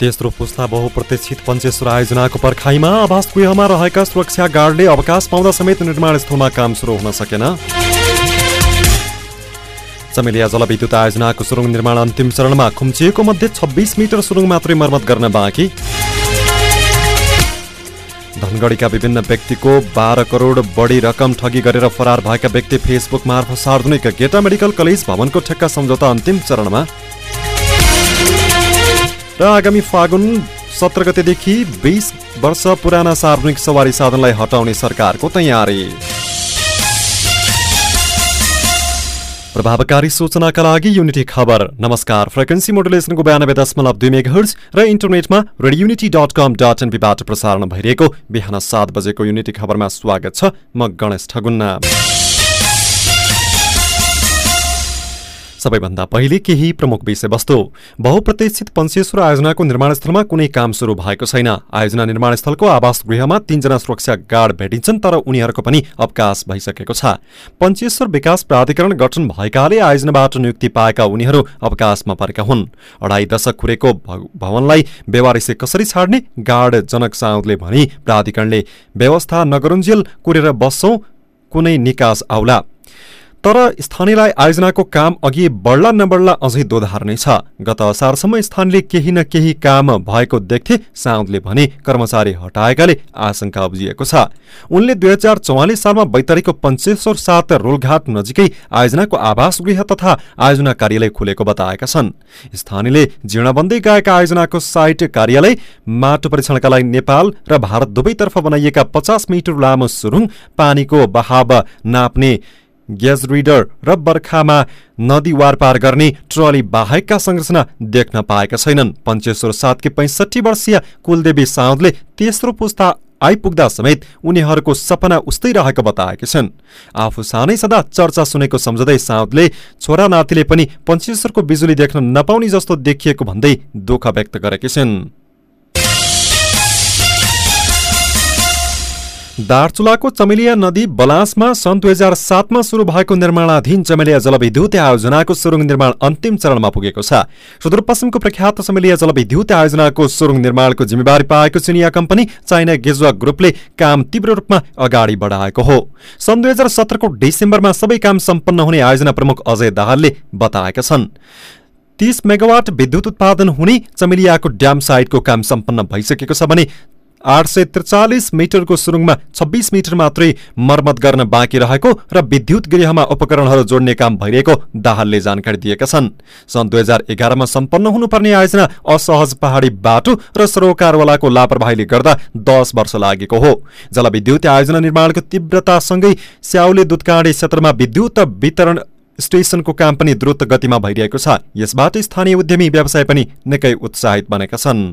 तेस्रो पुस्ता बहुप्रतीक्षित पञ्चेश्वर आयोजनाको पर्खाइमा आवास गृहमा रहेका सुरक्षा गार्डले अवकाश पाउँदा समेत निर्माण स्थलमा काम सुरु हुन सकेन। चमेलिया जलविद्युत आयोजनाको सुरुङ निर्माण अन्तिम चरणमा खुम्चिएको मध्ये छब्बिस मिटर सुरुङ मात्रै मर्मत गर्न बाँकी। धनगढीका विभिन्न व्यक्तिको बाह्र करोड बढी रकम ठगी गरेर फरार भएका व्यक्ति फेसबुक मार्फत सार्वजनिक गेटा मेडिकल कलेज भवनको ठेक्का सम्झौता अन्तिम चरणमा। र आगामी फागुन सत्र गतेदेखि बिस वर्ष पुराना सार्वजनिक सवारी साधनलाई हटाउने सरकारको तयारी। प्रभावकारी सूचनाका लागि युनिटी खबर। नमस्कार फ्रिक्वेन्सी मोडुलेसनको बयानब्बे दशमलव दुई मेघर्ज र इन्टरनेटमा radio unity dot com dot एनपीबाट प्रसारण भइरहेको बिहान सात बजेको युनिटी खबरमा स्वागत छ म गणेश ठगुन्ना। सबैभन्दा पहिले केही प्रमुख विषयवस्तु। बहुप्रतीक्षित पञ्चेश्वर आयोजनाको निर्माणस्थलमा कुनै काम सुरु भएको छैन। आयोजना निर्माणस्थलको आवास गृहमा तीनजना सुरक्षा गार्ड भेटिन्छन् तर उनीहरूको पनि अवकाश भइसकेको छ। पञ्चेश्वर विकास प्राधिकरण गठन भएकाले आयोजनाबाट नियुक्ति पाएका उनीहरू अवकाशमा परेका हुन्। अढाई दशक खुरेको भवनलाई बेवारिसे कसरी छाड्ने गार्ड जनक साउदले भनी प्राधिकरणले व्यवस्था नगरुन्जेल कुरेर बस्छौं कुनै निकास आउला। तर स्थानीयलाई आयोजनाको काम अघि बढ्ला नबढ्ला अझै दोधार नै छ। गत असारसम्म स्थानीयले केही न केही काम भएको देख्थे साउदले भने कर्मचारी हटाएकाले आशंका उब्जिएको छ। उनले दुई हजार चौवालिस सालमा बैतरीको पञ्चेश्वर सात रोलघाट नजिकै आयोजनाको आवास गृह तथा आयोजना कार्यालय खुलेको बताएका छन्। स्थानीयले जीर्ण बन्दै गएका आयोजनाको साइट कार्यालय माटो परीक्षणका लागि नेपाल र भारत दुवैतर्फ बनाइएका पचास मिटर लामो सुरुङ पानीको बहाव नाप्ने ग्यास रिडर र बर्खामा नदी वारपार गर्ने ट्रली बाहेकका संरचना देख्न पाएका छैनन्। पञ्चेश्वर सातकी पैँसठी वर्षीय कुलदेवी साउदले तेस्रो पुस्ता आइपुग्दा समेत उनीहरूको सपना उस्तै रहेको बताएका छन्। आफू सानै सदा चर्चा सुनेको सम्झँदै साउदले छोरा नातिले पनि पञ्चेश्वरको बिजुली देख्न नपाउने जस्तो देखिएको भन्दै दुःख व्यक्त गरेकी छिन्। दार्चुलाको चमेलिया नदी बलासमा सन् दुई हजार सातमा सुरु भएको निर्माणाधीन चमेलिया जलविद्युत आयोजनाको सुरुङ निर्माण अन्तिम चरणमा पुगेको छ। सुदूरपश्चिमको प्रख्यात चमेलिया जलविद्युत आयोजनाको सुरुङ निर्माणको जिम्मेवारी पाएको चिनिया कम्पनी चाइना गेजुवा ग्रुपले काम तीव्र रूपमा अगाडि बढाएको हो। सन् दुई हजार सत्रको डिसेम्बरमा सबै काम सम्पन्न हुने आयोजना प्रमुख अजय दाहालले बताएका छन्। तीस मेगावाट विद्युत उत्पादन हुने चमेलियाको ड्याम साइटको काम सम्पन्न भइसकेको छ भने आठ सय त्रिचालिस मिटरको सुरुङमा छब्बिस मिटर मात्रै मर्मत गर्न बाँकी रहेको र विद्युत गृहमा उपकरणहरू जोड्ने काम भइरहेको दाहालले जानकारी दिएका छन्। सन् दुई हजार एघारमा सम्पन्न हुनुपर्ने आयोजना असहज पहाडी बाटो र सरोकारवालाको लापरवाहीले गर्दा दस वर्ष लागेको हो। जलविद्युत आयोजना निर्माणको तीव्रतासँगै स्याउले दुधकाँडे क्षेत्रमा विद्युत वितरण स्टेशनको काम पनि द्रुत गतिमा भइरहेको छ। यसबाट स्थानीय उद्यमी व्यवसाय पनि निकै उत्साहित बनेका छन्।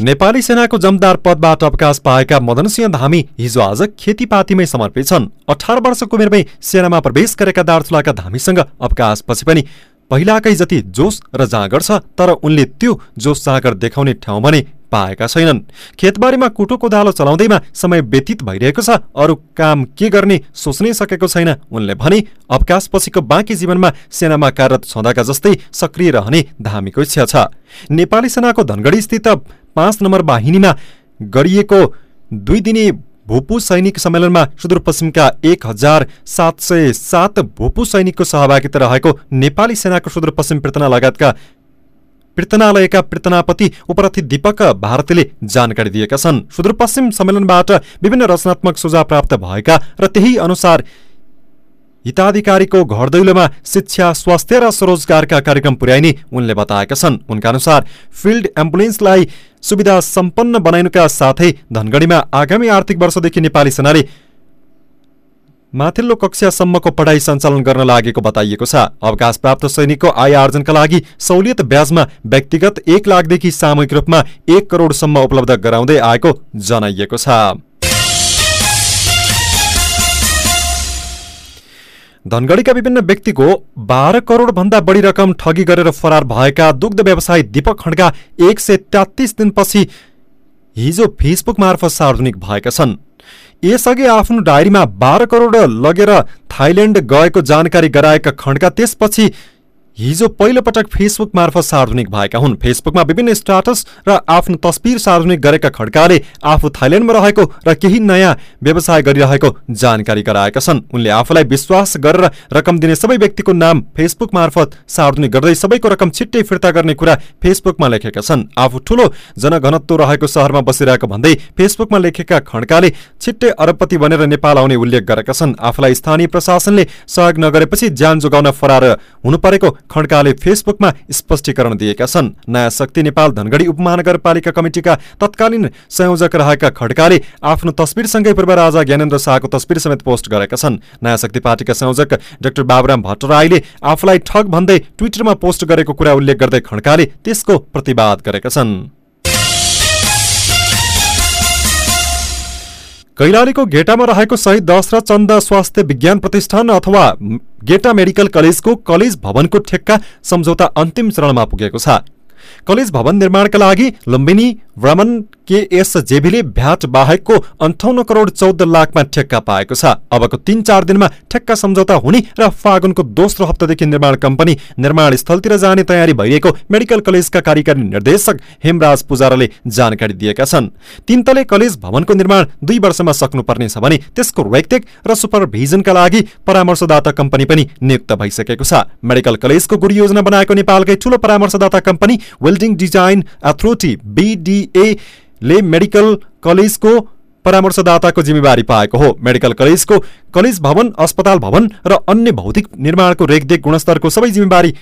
नेपाली सेनाको जमदार पदबाट अवकाश पाएका मदन सिंह धामी हिजो आज खेतीपातीमै समर्पित छन्। अठार वर्षको उमेरमै सेनामा प्रवेश गरेका दार्चुलाका धामीसँग अवकाशपछि पनि पहिलाकै जति जोस र जाँगर छ तर उनले त्यो जोस जाँगर देखाउने ठाउँ भने पाएका छैनन्। खेतबारीमा कुटो कोदालो चलाउँदैमा समय व्यतीत भइरहेको छ। अरू काम के गर्ने सोच्नै सकेको छैन उनले भने अवकाशपछिको बाँकी जीवनमा सेनामा कार्यरत छँदाका जस्तै सक्रिय रहने धामीको इच्छा छ। नेपाली सेनाको धनगढी स्थित पाँच नम्बर वाहिनीमा गरिएको दुई दिने भूपू सैनिक सम्मेलनमा सुदूरपश्चिमका एक हजार सात सय सात भूपू सैनिकको सहभागिता रहेको नेपाली सेनाको सुदूरपश्चिम पृतना लगायतका पृतनालयका पृतनापति उपरथी दीपक भारतीले जानकारी दिएका छन्। सुदूरपश्चिम सम्मेलनबाट विभिन्न रचनात्मक सुझाव प्राप्त भएका र त्यही अनुसार हिताधिकारीको घर दैलोमा शिक्षा स्वास्थ्य र स्वरोजगारका कार्यक्रम पुर्याइने उनले बताएका छन्। उनका अनुसार फिल्ड एम्बुलेन्सलाई सुविधा सम्पन्न बनाइनुका साथै धनगढीमा आगामी आर्थिक वर्षदेखि नेपाली सेनाले माथिल्लो कक्षासम्मको पढाइ सञ्चालन गर्न लागेको बताइएको छ। अवकाश प्राप्त सैनिकको आय आर्जनका लागि सहुलियत ब्याजमा व्यक्तिगत एक लाखदेखि सामूहिक रूपमा एक करोडसम्म उपलब्ध गराउँदै आएको जनाइएको छ। धनगढीका विभिन्न व्यक्तिको बाह्र करोड भन्दा बढी रकम ठगी गरेर फरार भएका दुग्ध व्यवसायी दीपक खड्का एक सय तेत्तिस दिनपछि हिजो फेसबुक मार्फत सार्वजनिक भएका छन्। यसअघि आफ्नो डायरीमा बाह्र करोड लगेर थाइल्याण्ड गएको जानकारी गराएका खण्डका त्यसपछि हिजो पहिलो पटक फेसबुक मार्फत सार्वजनिक भएका हुन्। फेसबुकमा विभिन्न स्टाटस र आफ्नो तस्बिर सार्वजनिक गरेका खड्काले आफू थाइल्याण्डमा रहेको र केही नयाँ व्यवसाय गरिरहेको जानकारी गराएका छन्। उनले आफूलाई विश्वास गरेर रकम दिने सबै व्यक्तिको नाम फेसबुक मार्फत सार्वजनिक गर्दै सबैको रकम छिट्टै फिर्ता गर्ने कुरा फेसबुकमा लेखेका छन्। आफू ठूलो जनघनत्व रहेको सहरमा बसिरहेको भन्दै फेसबुकमा लेखेका खड्काले छिट्टै अरबपति बनेर नेपाल आउने उल्लेख गरेका छन्। आफूलाई स्थानीय प्रशासनले सहयोग नगरेपछि ज्यान जोगाउन फरार हुनु परेको खड्काले फेसबुकमा स्पष्टीकरण दिएका छन्। नयाँ शक्ति नेपाल धनगढी उपमहानगरपालिका कमिटिका तत्कालीन संयोजक रहेका खड्काले आफ्नो तस्बिरसँगै पूर्व राजा ज्ञानेन्द्र शाहको तस्बिर समेत पोस्ट गरेका छन्। नयाँ शक्ति पार्टीका संयोजक डाक्टर बाबुराम भट्टराईले आफूलाई ठग भन्दै ट्विटरमा पोस्ट गरेको कुरा उल्लेख गर्दै खड्काले त्यसको प्रतिवाद गरेका छन्। कैलालीको गेटामा रहेको शहीद दशरथ चन्द स्वास्थ्य विज्ञान प्रतिष्ठान अथवा गेटा मेडिकल कलेजको कलेज भवनको ठेक्का सम्झौता अन्तिम चरणमा पुगेको छ। कलेज भवन निर्माणका लागि लुम्बिनी भ्रमण केएस जेबीले भ्याट बाहेकको अन्ठाउन्न करोड चौध लाखमा ठेक्का पाएको छ अबको तीन चार दिनमा ठेक्का सम्झौता हुने र फागुनको दोस्रो हप्तादेखि निर्माण कम्पनी निर्माण स्थलतिर जाने तयारी भइरहेको मेडिकल कलेजका कार्यकारी निर्देशक हेमराज पुजाराले जानकारी दिएका छन् तीन तले कलेज भवनको निर्माण दुई वर्षमा सक्नुपर्नेछ भने त्यसको रेखदेख र सुपरभिजनका लागि परामर्शदाता कम्पनी पनि नियुक्त भइसकेको छ मेडिकल कलेजको गुरु योजना बनाएको नेपालकै ठूलो परामर्शदाता company welding design authority BDA ले मेडिकल कलेजको परामर्शदाताको जिम्मेवारी पाएको हो। मेडिकल कलेजको कलेज भवन अस्पताल भवन र अन्य भौतिक निर्माणको रेखदेख गुणस्तरको सबै जिम्मेवारी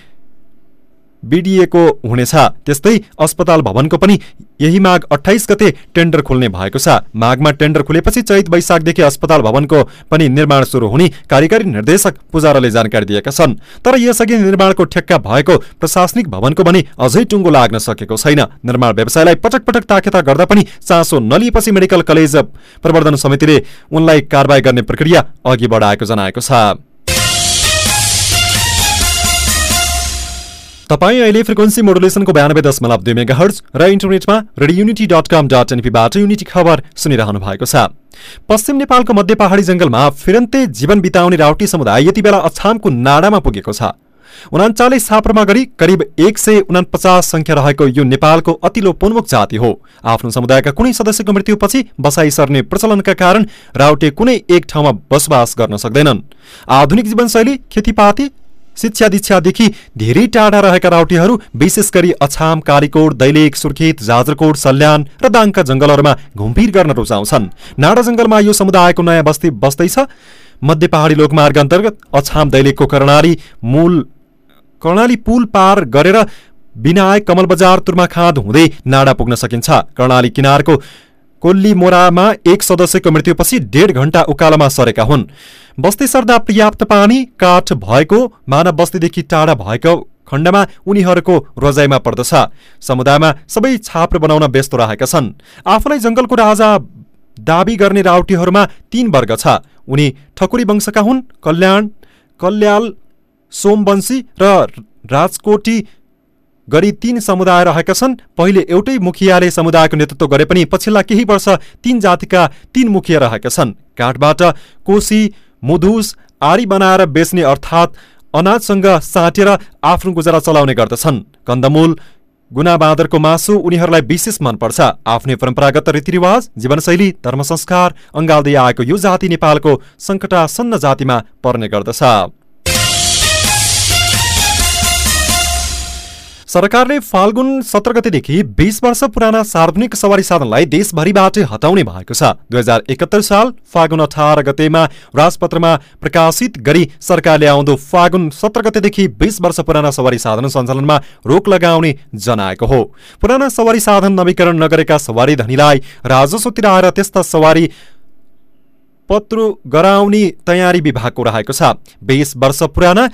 बिडिएको हुनेछ। त्यस्तै अस्पताल भवनको पनि यही माघ अठाइस गते टेन्डर खुल्ने भएको छ। माघमा टेन्डर खुलेपछि चैत वैशाखदेखि अस्पताल भवनको पनि निर्माण सुरु हुने कार्यकारी निर्देशक पुजाराले जानकारी दिएका छन्। तर यसअघि निर्माणको ठेक्का भएको प्रशासनिक भवनको पनि अझै टुङ्गो लाग्न सकेको छैन। निर्माण व्यवसायलाई पटक पटक ताकेता गर्दा पनि चासो नलिएपछि मेडिकल कलेज प्रवर्धन समितिले उनलाई कारवाही गर्ने प्रक्रिया अघि बढाएको जनाएको छ। तपाईँ अहिले फ्रिक्वेन्सी मोडुलेसनको बयानब्बे दशमलव दुई मेगा हर्ज र इन्टरनेटमा radio unity dot com dot एनपीबाट unity खबर सुनिरहनु भएको छ। पश्चिम नेपालको मध्य पहाडी जंगलमा फिरन्ते जीवन बिताउने राउटी समुदाय यति बेला अछामको नाडामा पुगेको छ। उनाचालिस छाप्रोमा गरी करिब एक सय उनापचास संख्या रहेको यो नेपालको अतिलो पोन्मुख जाति हो। आफ्नो समुदायका कुनै सदस्यको मृत्युपछि बसाई सर्ने प्रचलनका कारण राउटे कुनै एक ठाउँमा बसोबास गर्न सक्दैनन्। आधुनिक जीवनशैली खेतीपाती शिक्षा दीक्षादेखि धेरै टाढा रहेका राउटीहरू विशेष गरी अछाम कालीकोट दैलेख सुर्खेत जाजरकोट सल्यान र दाङका जंगलहरूमा घुमफिर गर्न रुचाउँछन्। नाडा जंगलमा यो समुदायको नयाँ बस्ती बस्दैछ। मध्य पहाडी लोकमार्ग अन्तर्गत अछाम दैलेखको कर्णाली मूल कर्णाली पुल पार गरेर विनायक कमल बजार तुर्माखाँद हुँदै नाडा पुग्न सकिन्छ। कर्णाली किनारको कोल्ली मोरामा एक सदस्यको मृत्युपछि डेढ घण्टा उकालोमा सरेका हुन्। बस्ती सर्दा पर्याप्त पानी काठ भएको मानव बस्तीदेखि टाढा भएको खण्डमा उनीहरूको रोजाइमा पर्दछ। समुदायमा सबै छाप्रो बनाउन व्यस्त रहेका छन्। आफूलाई जंगलको राजा दावी गर्ने राउटीहरूमा तीन वर्ग छ। उनी ठकुरी वंशका हुन् कल्याण कल्याल सोमवंशी र राजकोटी गरी तीन समुदाय रहेका छन्। पहिले एउटै मुखियाले समुदायको नेतृत्व गरे पनि पछिल्ला केही वर्ष तीन जातिका तीन मुखिया रहेका छन्। काठबाट कोशी मुधुस आरी बनाएर बेच्ने अर्थात् अनाजसँग साटेर आफ्नो गुजारा चलाउने गर्दछन्। कन्दमूल गुनाबाँदरको मासु उनीहरूलाई विशेष मनपर्छ। आफ्नै परम्परागत रीतिरिवाज जीवनशैली धर्म संस्कार अङ्गाल्दै आएको यो जाति नेपालको सङ्कटासन्न जातिमा पर्ने गर्दछ। सरकारले फाल्गुन सत्र गतेदेखि बीस वर्ष पुराना सार्वजनिक सवारी साधनलाई देशभरिबाट हटाउने भएको छ। दुई हजार एकहत्तर साल फागुन अठार गतेमा राजपत्रमा प्रकाशित गरी सरकारले आउँदो फागुन सत्र गतेदेखि बीस वर्ष पुराना सवारी साधन सञ्चालनमा रोक लगाउने जनाएको हो। पुराना सवारी साधन नवीकरण नगरेका सवारी धनीलाई राजस्व तिराएर त्यस्ता सवारी पत्रु गराउने तयारी विभागको रहेको छ। बीस वर्ष पुराना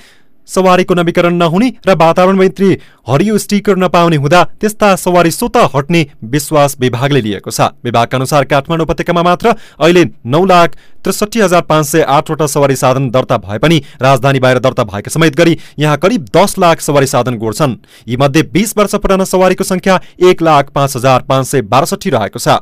सवारीको नवीकरण नहुने र वातावरण मैत्री हरियो स्टिकर नपाउने हुँदा त्यस्ता सवारी स्वत हट्ने विश्वास विभागले लिएको छ। विभागका अनुसार काठमाडौँ उपत्यकामा मात्र अहिले नौ लाख त्रिसठी हजार पाँच सय आठवटा सवारी साधन दर्ता भए पनि राजधानी बाहिर दर्ता भएको समेत गरी यहाँ करिब दस लाख सवारी साधन गोड्छन्। यीमध्ये बीस वर्ष पुराना सवारीको संख्या एक लाख पाँच हजार पाँच सय बासठी रहेको छ।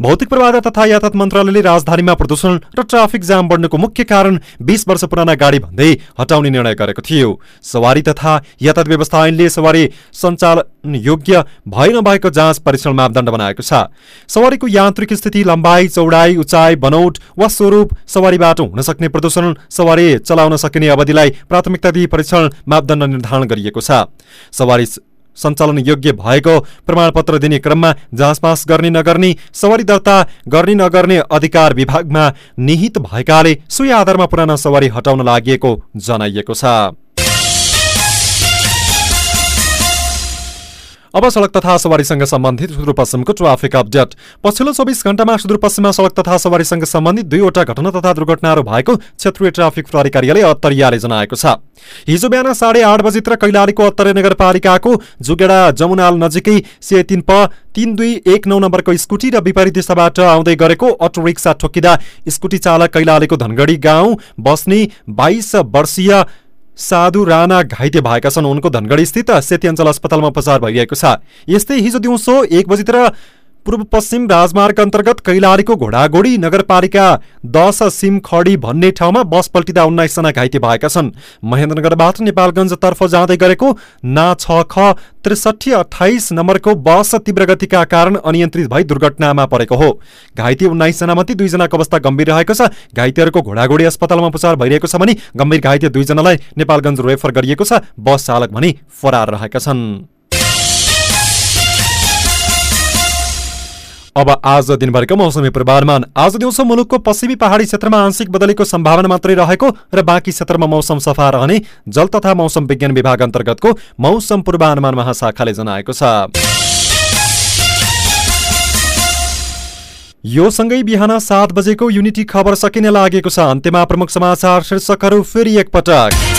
भौतिक प्रवाह तथा यातायात मन्त्रालयले राजधानीमा प्रदूषण र ट्राफिक जाम बढ्नुको मुख्य कारण बीस वर्ष पुराना गाडी भन्दै हटाउने निर्णय गरेको थियो। सवारी तथा यातायात व्यवस्था ऐनले सवारी सञ्चालन योग्य भए नभएको जाँच परीक्षण मापदण्ड बनाएको छ। सवारीको यान्त्रिक स्थिति लम्बाइ चौडाइ उचाइ बनौट वा स्वरूप सवारीबाट हुन सक्ने प्रदूषण सवारी चलाउन सकिने अवधिलाई प्राथमिकता दिई परीक्षण मापदण्ड निर्धारण गरिएको छ। सवारी सञ्चालन योग्य भएको प्रमाणपत्र दिने क्रममा जाँचपास गर्ने नगर्ने सवारी दर्ता गर्ने नगर्ने अधिकार विभागमा निहित भएकाले सोही आधारमा पुराना सवारी हटाउन लागि जनाइएको छ। अब सड़क तथा सवारीसँग सम्बन्धित सुदूरपश्चिमको ट्राफिक अपडेट। पछिल्लो चौबिस घण्टामा सुदूरपश्चिममा सड़क तथा सवारीसँग सम्बन्धित दुईवटा घटना तथा दुर्घटनाहरू भएको क्षेत्रीय ट्राफिक प्रहरी कार्यालय अत्तरियाले जनाएको छ। हिजो बिहान साढे आठ बजीतिर कैलालीको अत्तरे नगरपालिकाको जुगेडा जमुनाल नजिकै से तिन प तीन दुई एक नौ नम्बरको स्कुटी र विपरीत दिशाबाट आउँदै गरेको अटो रिक्सा ठोकिँदा स्कुटी चालक कैलालीको धनगढी गाउँ बस्ने बाइस वर्षीय साधु राणा घाइते भएका छन्। उनको धनगढी स्थित सेती अञ्चल अस्पतालमा उपचार भइरहेको छ। यस्तै हिजो दिउँसो एक बजीतिर पूर्व पश्चिम राजमार्ग अन्तर्गत कैलालीको घोडागोडी नगरपालिका दस सिमखडी भन्ने ठाउँमा बस पल्टिँदा उन्नाइसजना घाइते भएका छन्। महेन्द्रनगरबाट नेपालगञ्जतर्फ जाँदै गरेको ना छ ख त्रिसठी अठाइस नम्बरको बस तीव्र गतिका कारण अनियन्त्रित भई दुर्घटनामा परेको हो। घाइते उन्नाइसजना मध्ये दुईजनाको अवस्था गम्भीर रहेको छ। घाइतेहरूको घोडागोडी अस्पतालमा उपचार भइरहेको छ भने गम्भीर घाइते दुईजनालाई नेपालगञ्ज रेफर गरिएको छ। बस चालक भने फरार रहेका छन्। अब आज दिनभरिको मौसमी पूर्वानुमान आज दिउँसो मुलुकको पश्चिमी पहाडी क्षेत्रमा आंशिक बदलीको सम्भावना मात्रै रहेको र बाँकी क्षेत्रमा मौसम सफा रहने जल तथा मौसम विज्ञान विभाग अन्तर्गतको मौसम पूर्वानुमान महाशाखाले जनाएको छ यो सँगै बिहान सात बजेको युनिटी खबर सकिने लागेको छ अन्त्यमा प्रमुख समाचार शीर्षकहरू फेरि एकपटक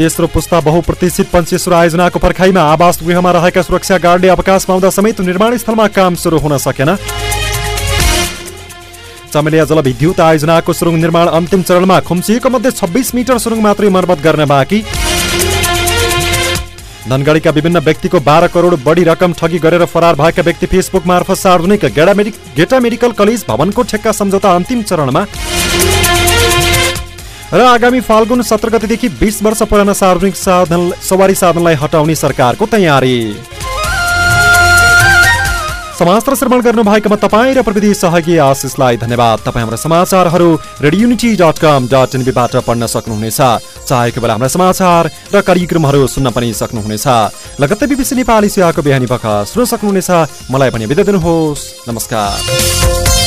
तेस्रो पुस्ता बहुप्रतिष्ठित पञ्चेश्वर आयोजनाको पर्खाइमा आवास गृहमा रहेका सुरक्षा गार्डले अवकाश पाउँदा समेत निर्माण स्थलमा काम सुरु हुन सकेन। चमेलिया जलविद्युत आयोजनाको सुरुङ निर्माण अन्तिम चरणमा खुम्चिएको मध्ये छब्बिस मिटर सुरुङ मात्रै मर्मत गर्न बाँकी। धनगढीका विभिन्न व्यक्तिको बाह्र करोड बढी रकम ठगी गरेर फरार भएका व्यक्ति फेसबुक मार्फत सार्वजनिक गेटा मेडिकल कलेज भवनको ठेक्का सम्झौता अन्तिम चरणमा। र आगामी फाल्गुन सत्र गतिदेखि बिस वर्ष पुराना सार्वजनिक साधन सवारी साधनलाई हटाउने सरकारको तयारी। समाचार श्रवण गर्नु भएकोमा तपाईँ र प्रविधि सहयोगी आशिषलाई धन्यवाद। तपाईँ हाम्रा समाचारहरू radio unity dot com dot एनबीबाट पढ्न सक्नुहुनेछ। चाहेको बेला हाम्रा समाचार र कार्यक्रमहरू सुन्न पनि सक्नुहुनेछ। लगत्तै बिबिसी नेपाली सेवाको बिहानी पख सुन्न सक्नुहुनेछ। मलाई पनि बिदा दिनुहोस्। नमस्कार।